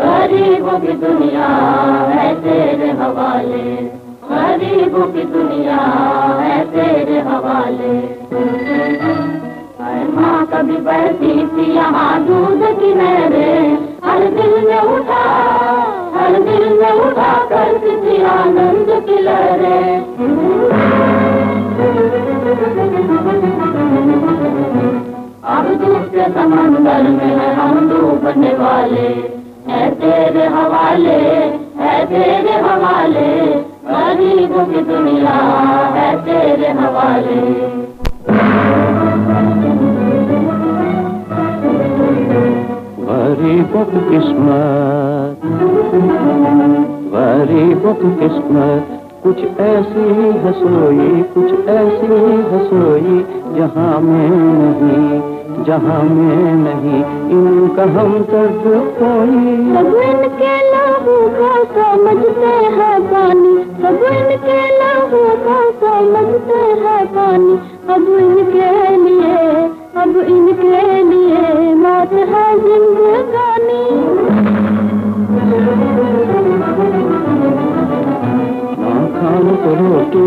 गरीबों की दुनिया है तेरे हवाले, गरीबों की दुनिया है तेरे हवाले। माँ कभी बहती थी यहाँ दूध की नहरें हर दिल में उठा हर दिल में उठा करती थी आनंद की अब दूसरे समंदर में है हम डूबने वाले है तेरे हवाले, है तेरे हवाले गरीबों की दुनिया है तेरे हवाले। गरीबों किस्मत गरीबों की किस्मत, कुछ ऐसी हसोई कुछ ऐसी हसोई जहाँ में नहीं, जहाँ में नहीं, इनका हम दर्द कोई। सब इनके लहू को समझते हैं पानी सब इनके लहू को समझते हैं पानी, अब इनके को रोटी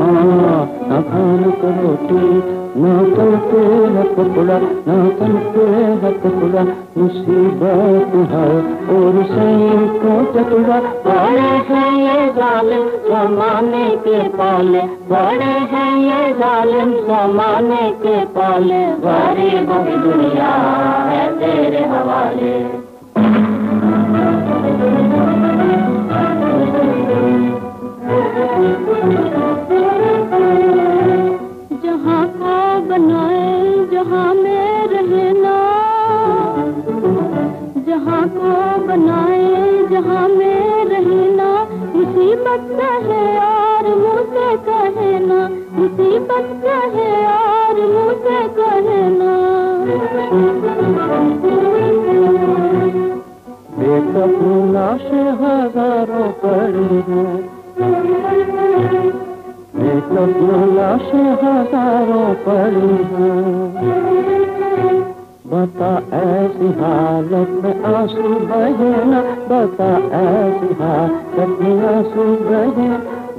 हाँ ना खान को ना तन पे ना तन पे है कपड़ा मुसीबत है और सही को चतुरा। बड़े हैं ये जालिम जमाने के पाले, बड़े हैं ये जालिम जमाने के पाले, गरीबों की दुनिया है तेरे हवाले। जहाँ को बनाए, जहाँ में रहना। जहाँ को बनाए, जहाँ में रहना। मुसीबत कहे और मुझे कहना। मुसीबत कहे और मुझे कहना। बेकबू लाशें हज़ारों पड़ी हैं। बेकबू लाशें हज़ारों पड़ी हैं बता ऐसी हालत में आँसू बहे न, बता ऐसी हालत में आँसू बहे।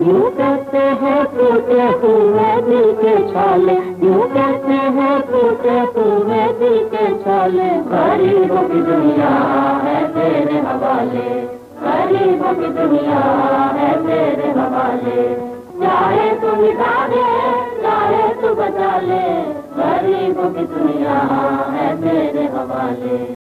यूँ कहते हैं टूटे हुए दिल के छाले, यूँ कहते हैं टूटे हुए दिल के छाले। गरीबों की दुनिया है तेरे हवाले, गरीबों की दुनिया है मिटा दे चाहे तू बचा ले। गरीबों की दुनिया है तेरे हवाले।